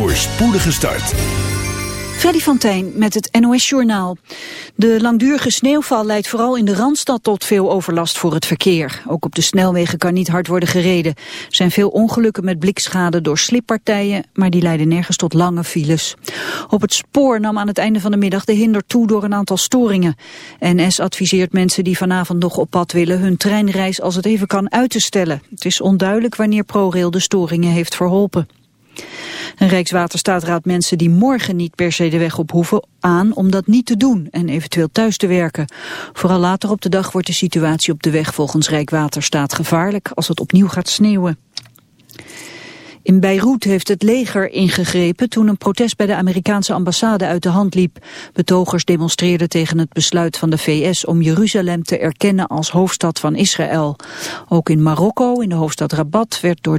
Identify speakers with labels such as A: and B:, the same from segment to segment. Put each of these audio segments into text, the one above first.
A: voor spoedige start.
B: Freddy van Tijn met het NOS-journaal. De langdurige sneeuwval leidt vooral in de Randstad tot veel overlast voor het verkeer. Ook op de snelwegen kan niet hard worden gereden. Er zijn veel ongelukken met blikschade door slippartijen, maar die leiden nergens tot lange files. Op het spoor nam aan het einde van de middag de hinder toe door een aantal storingen. NS adviseert mensen die vanavond nog op pad willen hun treinreis als het even kan uit te stellen. Het is onduidelijk wanneer ProRail de storingen heeft verholpen. Een Rijkswaterstaat raadt mensen die morgen niet per se de weg op hoeven aan om dat niet te doen en eventueel thuis te werken. Vooral later op de dag wordt de situatie op de weg volgens Rijkswaterstaat gevaarlijk als het opnieuw gaat sneeuwen. In Beirut heeft het leger ingegrepen toen een protest bij de Amerikaanse ambassade uit de hand liep. Betogers demonstreerden tegen het besluit van de VS om Jeruzalem te erkennen als hoofdstad van Israël. Ook in Marokko, in de hoofdstad Rabat, werd door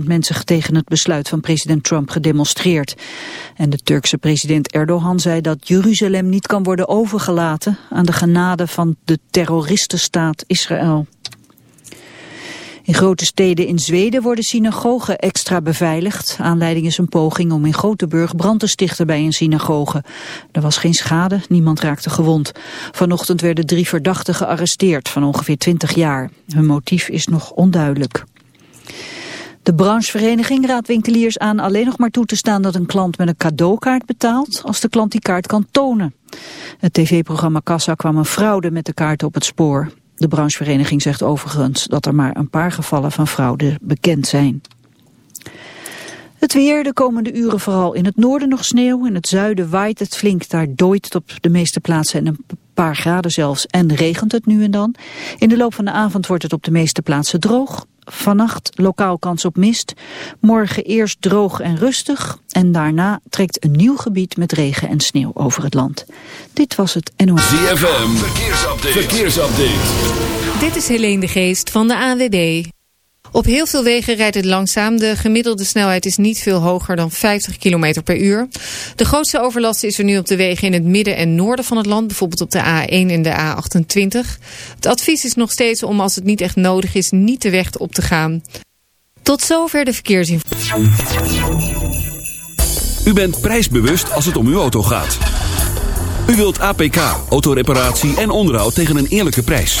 B: 50.000 mensen tegen het besluit van president Trump gedemonstreerd. En de Turkse president Erdogan zei dat Jeruzalem niet kan worden overgelaten aan de genade van de terroristenstaat Israël. In grote steden in Zweden worden synagogen extra beveiligd. Aanleiding is een poging om in Gothenburg brand te stichten bij een synagoge. Er was geen schade, niemand raakte gewond. Vanochtend werden drie verdachten gearresteerd van ongeveer 20 jaar. Hun motief is nog onduidelijk. De branchevereniging raadt winkeliers aan alleen nog maar toe te staan dat een klant met een cadeaukaart betaalt als de klant die kaart kan tonen. Het tv-programma Kassa kwam een fraude met de kaart op het spoor. De branchevereniging zegt overigens dat er maar een paar gevallen van fraude bekend zijn. Het weer, de komende uren vooral in het noorden nog sneeuw. In het zuiden waait het flink, daar dooit het op de meeste plaatsen en een paar graden zelfs. En regent het nu en dan. In de loop van de avond wordt het op de meeste plaatsen droog. Vannacht lokaal kans op mist. Morgen eerst droog en rustig. En daarna trekt een nieuw gebied met regen en sneeuw over het land. Dit was het NOS.
A: ZFM, verkeersupdate. verkeersupdate.
C: Dit is Helene de Geest van de ANWB. Op heel veel wegen rijdt het langzaam. De gemiddelde snelheid is niet veel hoger dan 50 km per uur. De grootste overlast is er nu op de wegen in het midden en noorden van het land. Bijvoorbeeld op de A1 en de A28. Het advies is nog steeds om als het niet echt nodig is niet de weg op te gaan. Tot zover de verkeersinformatie.
A: U bent prijsbewust als het om uw auto gaat. U wilt APK, autoreparatie en onderhoud tegen een eerlijke prijs.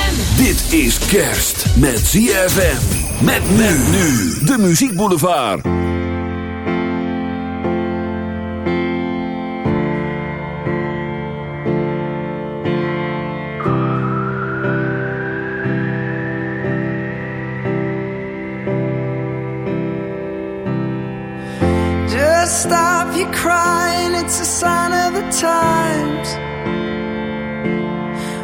A: Dit is kerst met ZFM. Met men nu. De Muziek Boulevard.
D: Just stop your crying, it's a sign of the times.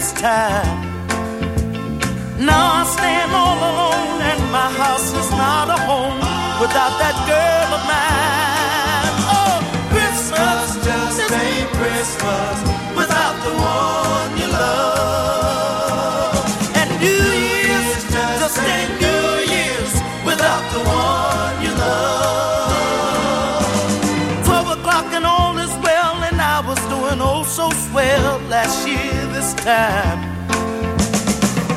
E: This time. Now I stand all alone, and my house is not a home without that girl of mine. Oh, Christmas just ain't Christmas without the one you love. And New Year's just ain't New Year's without the one you love. Twelve o'clock and all is well, and I was doing oh so swell last year time.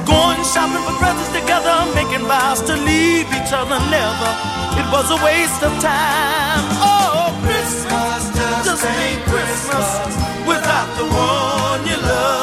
E: Going shopping for presents together, making vows to leave each other never. It was a waste of time. Oh, Christmas just ain't Christmas without the one you love.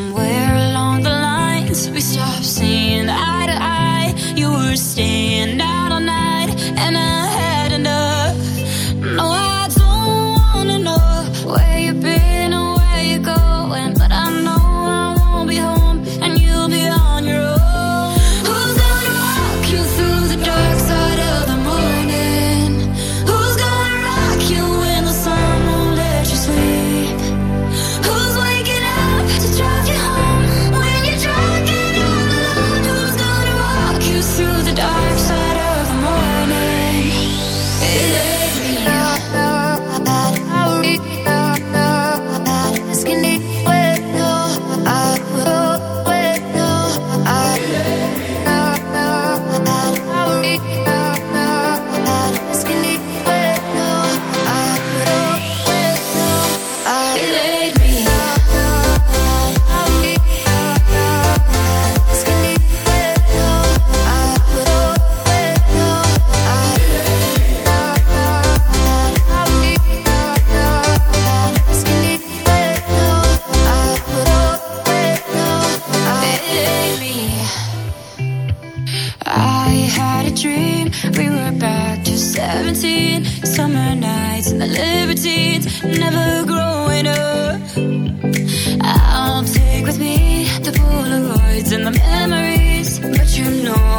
F: you know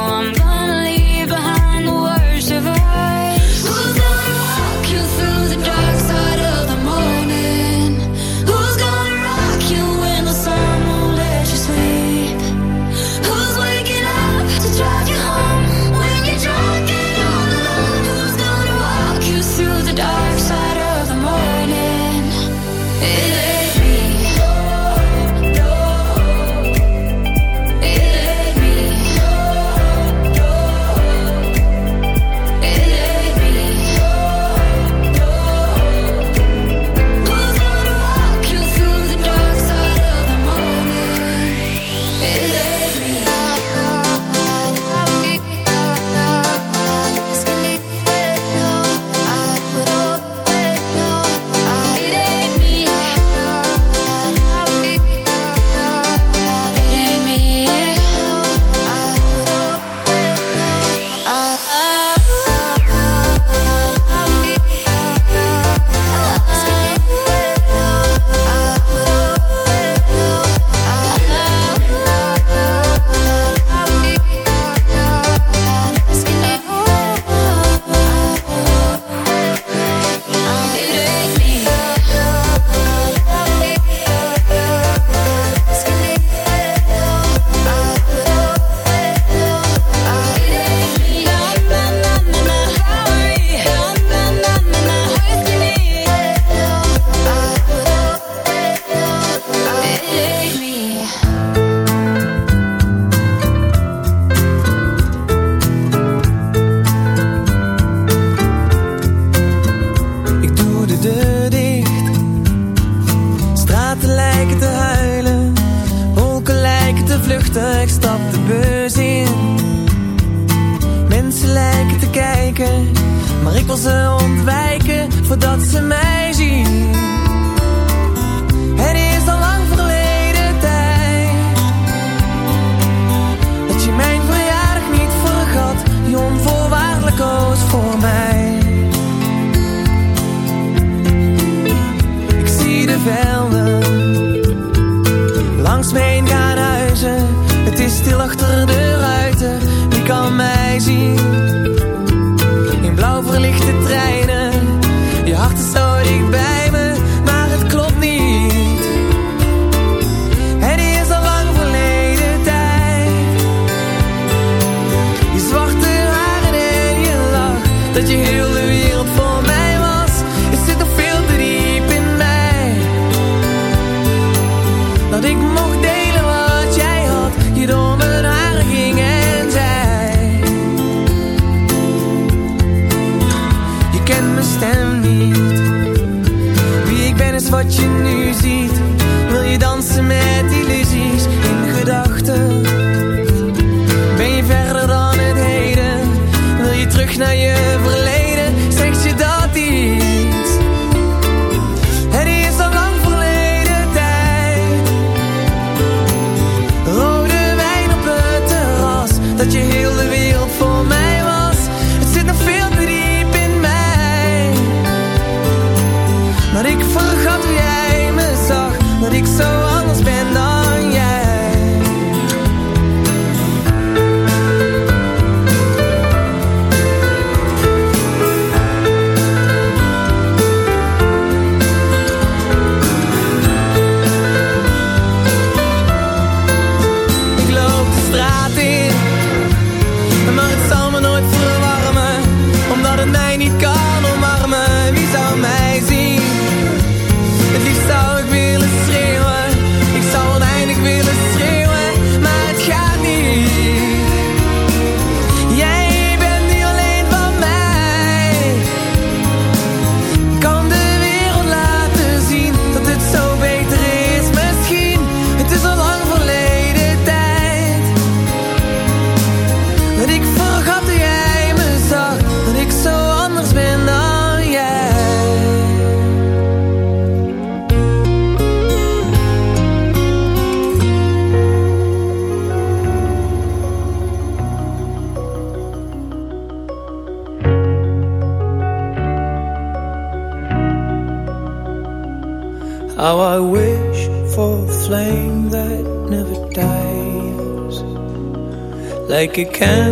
F: apples and
G: can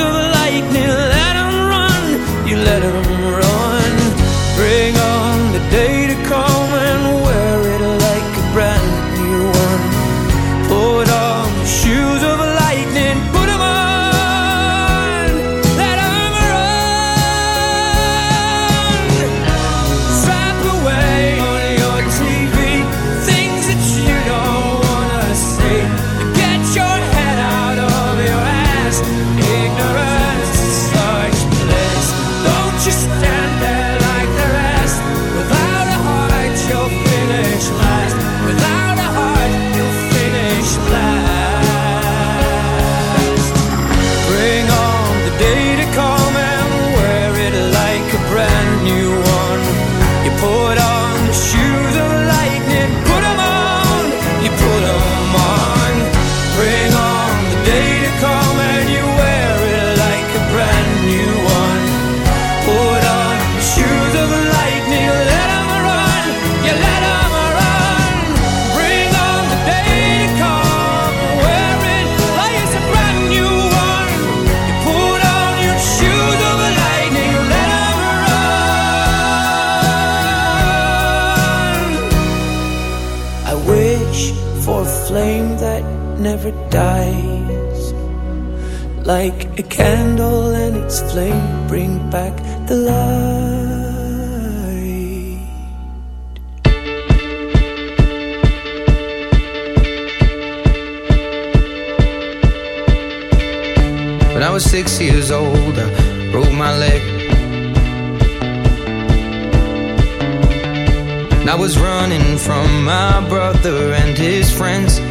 G: Like a
H: candle and its flame bring back the light.
I: When I was six years old, I broke my leg. And I was running from my brother and his friends.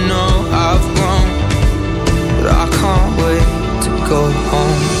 I: go home.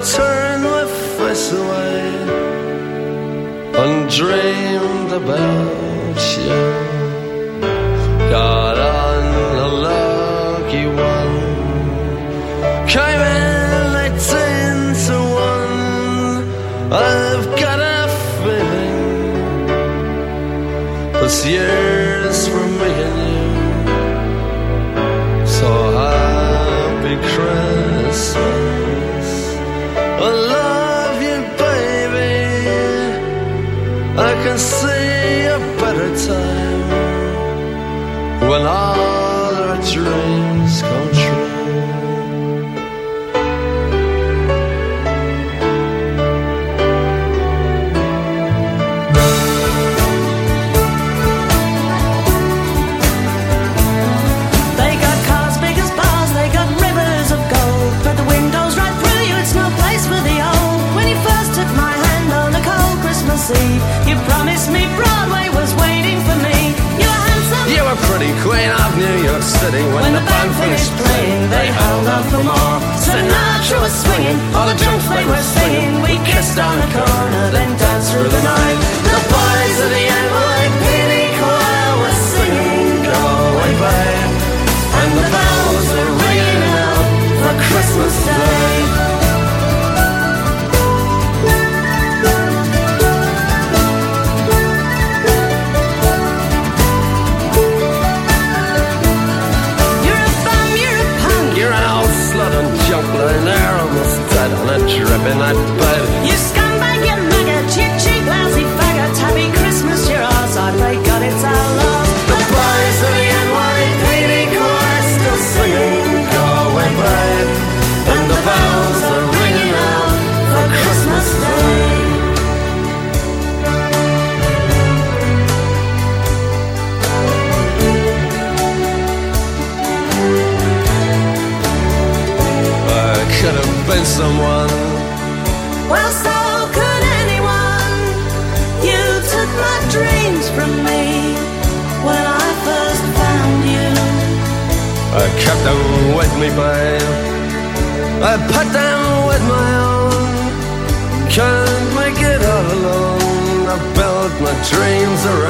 J: Turn my face away and dreamed about you. God. When York City when,
K: When the band finished playing, they held out for more. Sinatra was swinging, all the drums they were singing. We kissed on the corner, then danced through the night. The boys of the NYPD choir were singing, Go away, babe. And the bells were ringing out for Christmas Day. A
J: built my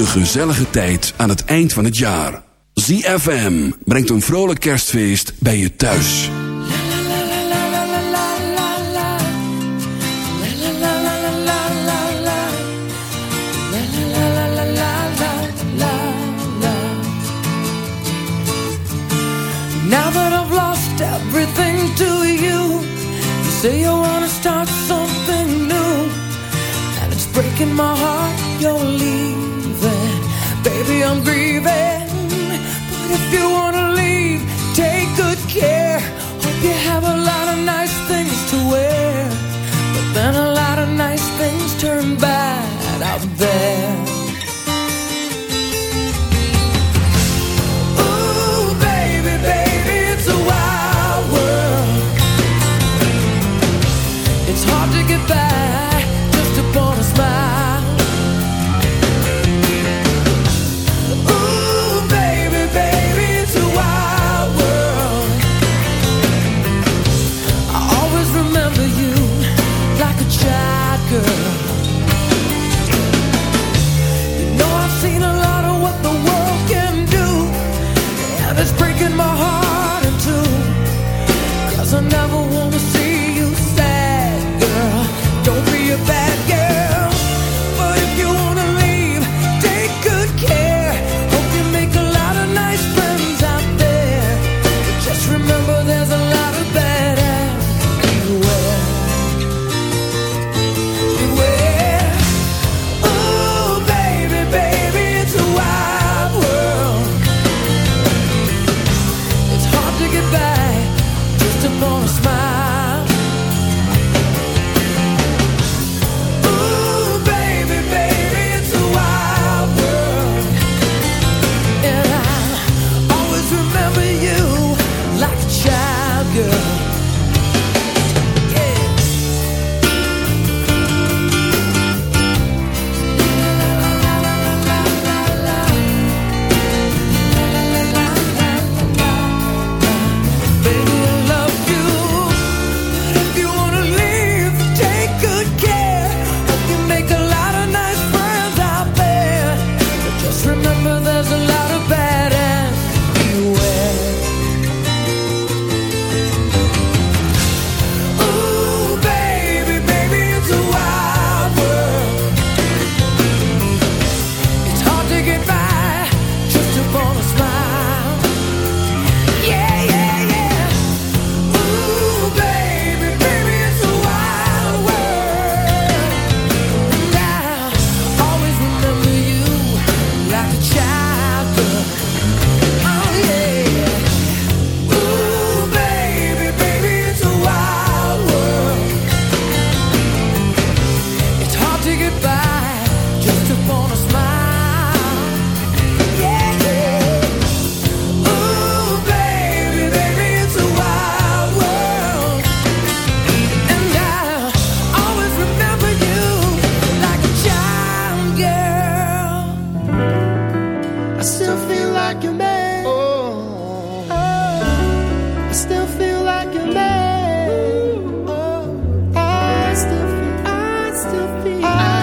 A: De gezellige tijd aan het eind van het jaar. ZFM brengt een vrolijk kerstfeest bij je thuis.
G: Now that I've lost everything to you, you say you wanna start something new, and it's breaking my heart you're leaving. I'm grieving, but if you wanna leave, take good care. Hope you have a lot of nice things to wear, but then a lot of nice things turn bad out there.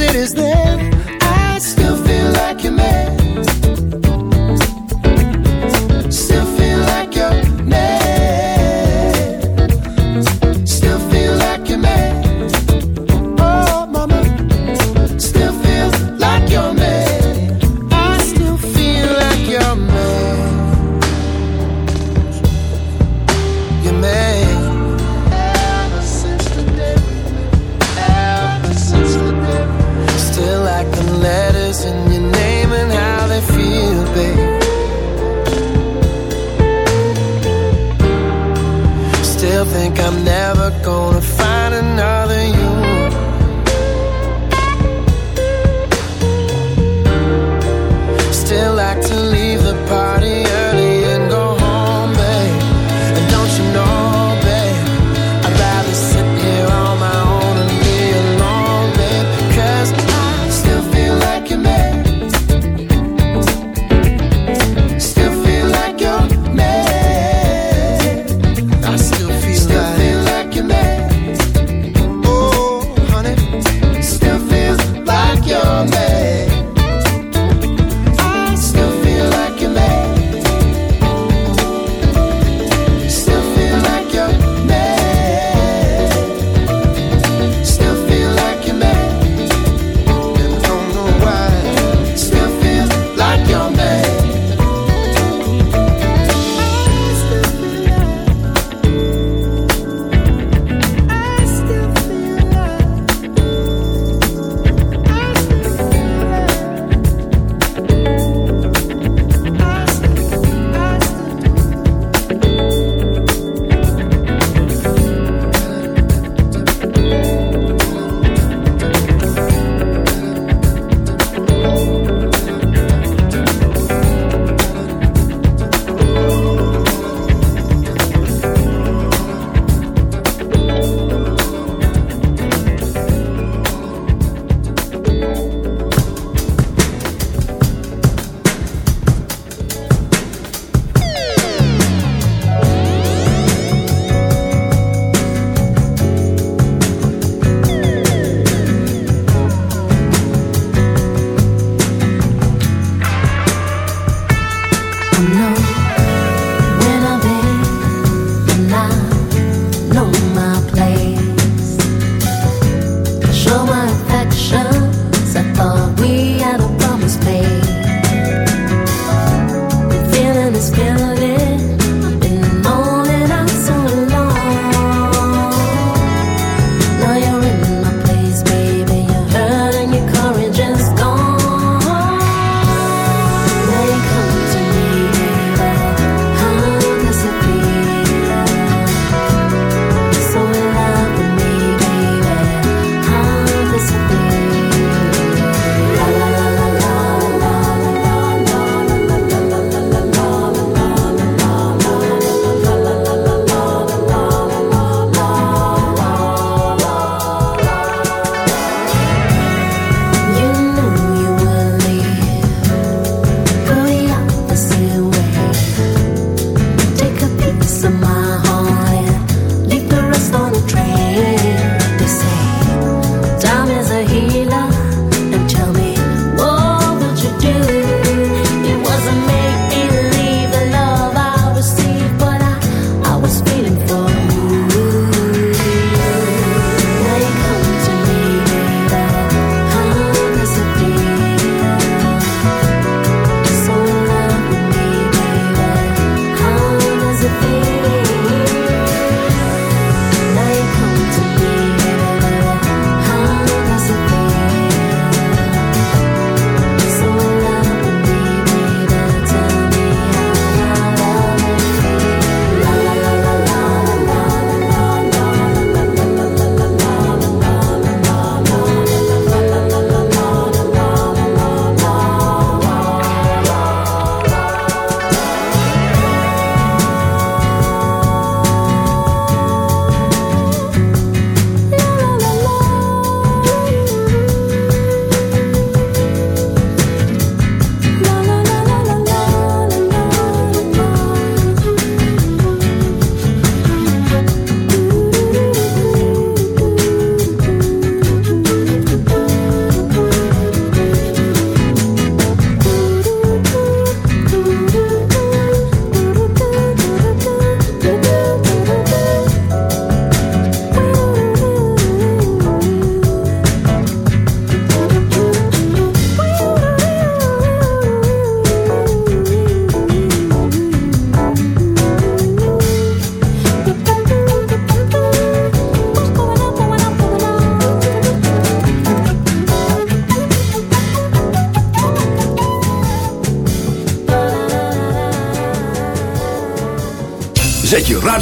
L: it is there. still think
G: I'm never gonna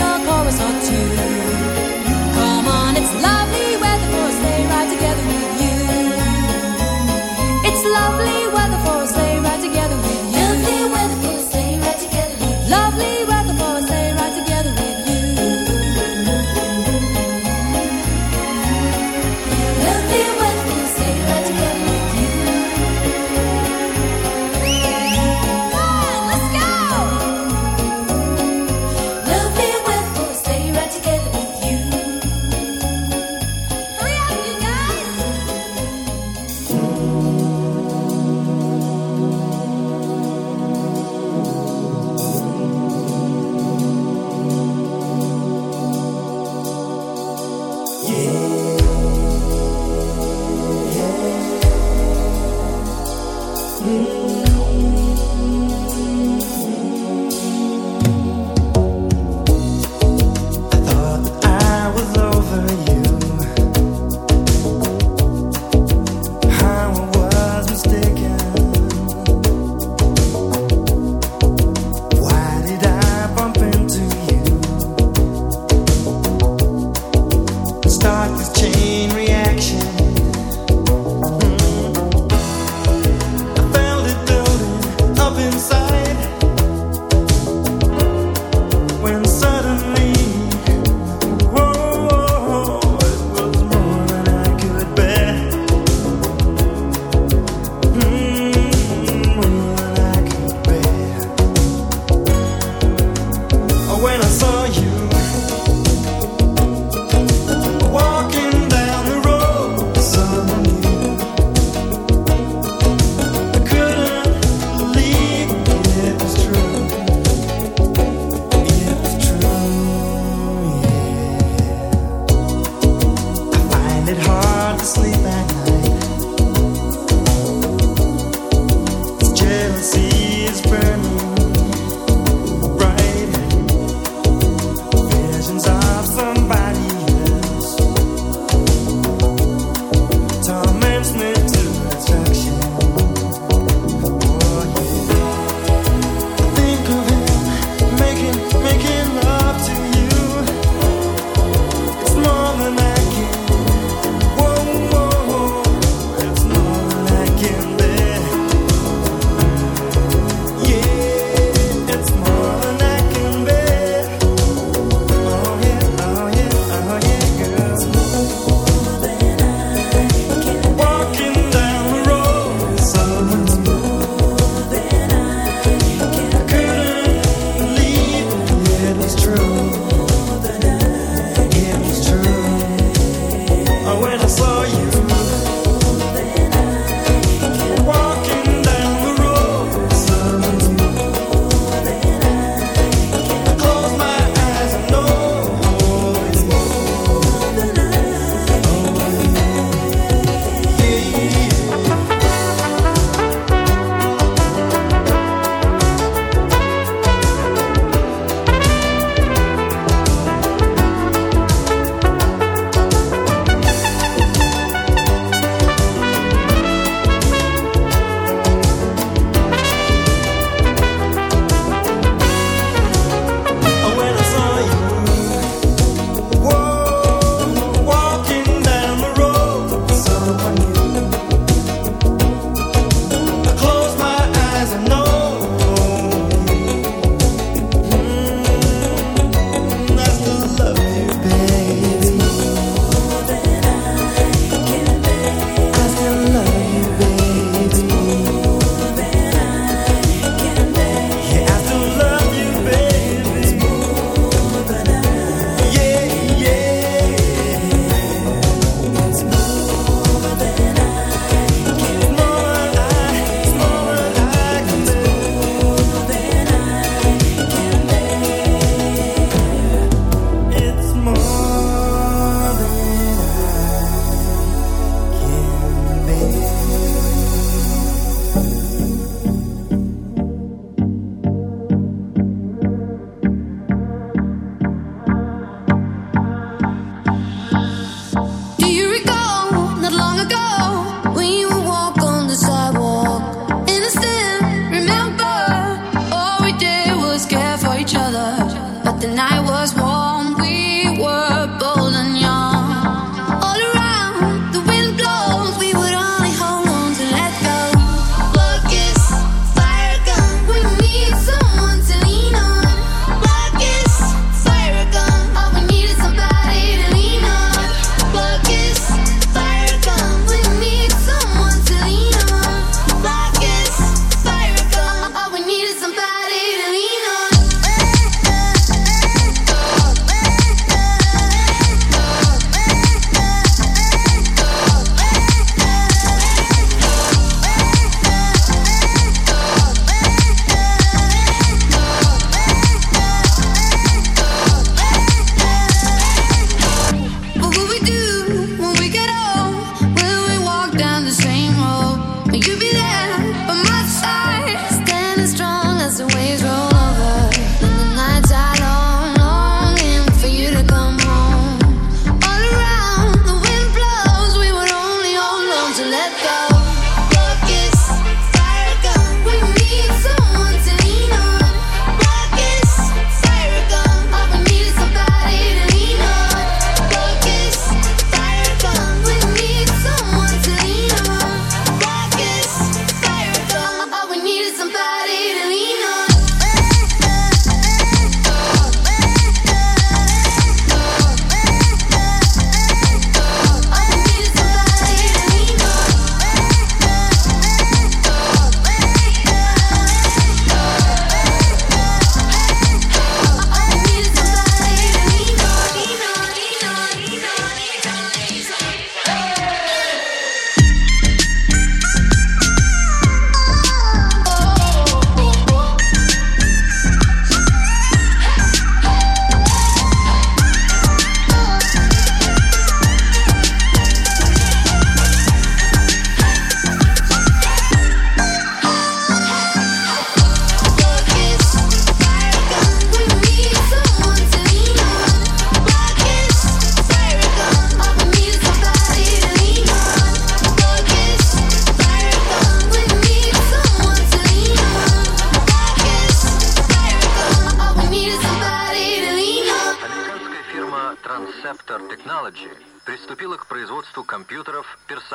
B: a chorus or two. Come on, it's lovely weather for a sleigh ride together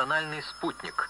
M: национальный спутник,